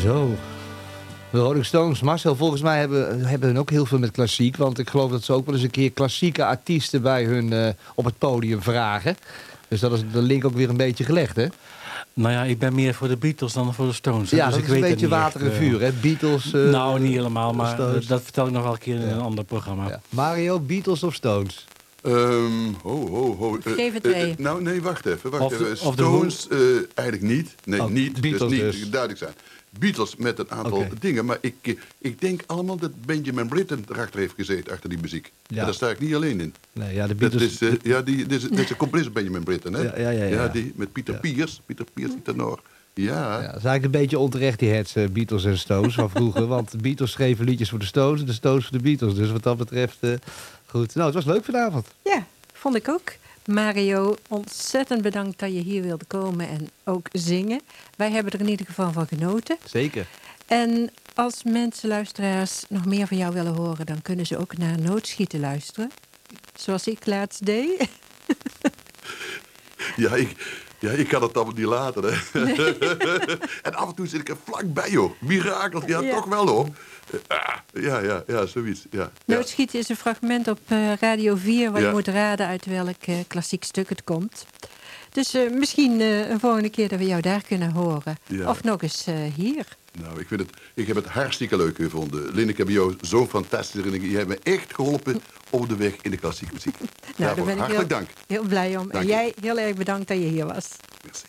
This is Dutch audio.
Zo. De Rolling Stones, Marcel, volgens mij hebben, hebben hun ook heel veel met klassiek. Want ik geloof dat ze ook wel eens een keer klassieke artiesten bij hun eh, op het podium vragen. Dus dat is de link ook weer een beetje gelegd, hè? Nou ja, ik ben meer voor de Beatles dan voor de Stones. Ja, dus dat ik is een weet het beetje water en eh. vuur, hè? Beatles... eh, nou, niet helemaal, maar Stones. dat vertel ik nog wel een keer in Ja. een ander programma. ja. Mario, Beatles of Stones? Ehm ho, ho, ho. Eh, Geef het eh, twee. eh, nou, nee, wacht even. Wacht Of de- even. of de Stones eh, eigenlijk niet. Nee, Oh, niet. Beatles dus niet. dus. Duidelijk zijn. Beatles met een aantal dingen. Maar ik, ik denk allemaal dat Benjamin Britten erachter heeft gezeten, achter die muziek. Ja. En daar sta ik niet alleen in. Nee, ja, de Dat Beatles... is, eh, ja, die, dit is, dit is een componist Benjamin Britten, hè? Ja, ja, ja, ja. die, met Pieter Ja. Piers. Pieter Piers, die tenor. Ja. Ja, dat is eigenlijk een beetje onterecht, die heads, eh, Beatles en Stones van vroeger. want de Beatles schreven liedjes voor de Stones en de Stones voor de Beatles. Dus wat dat betreft, eh, goed. Nou, het was leuk vanavond. Ja, vond ik ook. Mario, ontzettend bedankt dat je hier wilde komen en ook zingen. Wij hebben er in ieder geval van genoten. Zeker. En als mensen, luisteraars, nog meer van jou willen horen... dan kunnen ze ook naar Noodschieten luisteren. Zoals ik laatst deed. Ja, ik, ja, ik kan het allemaal niet laten, hè. en af en toe zit ik er vlakbij, joh. Mirakels, ja, Ja. toch wel, hoor. Eh, ah, ja, ja, ja, zoiets, ja. ja. Noodschieten is een fragment op eh, Radio 4... waar je moet raden uit welk eh, klassiek stuk het komt. Dus eh, misschien eh, een volgende keer dat we jou daar kunnen horen. Ja. Of nog eens eh, hier. Nou, ik, vind het, ik heb het hartstikke leuk gevonden. Lin, ik heb jou zo'n fantastische herinnering. Je hebt me echt geholpen op de weg in de klassieke muziek. Nou, Daarvoor daar ben ik hartelijk heel, dank. heel blij om. Dank en je. jij heel erg bedankt dat je hier was. Merci.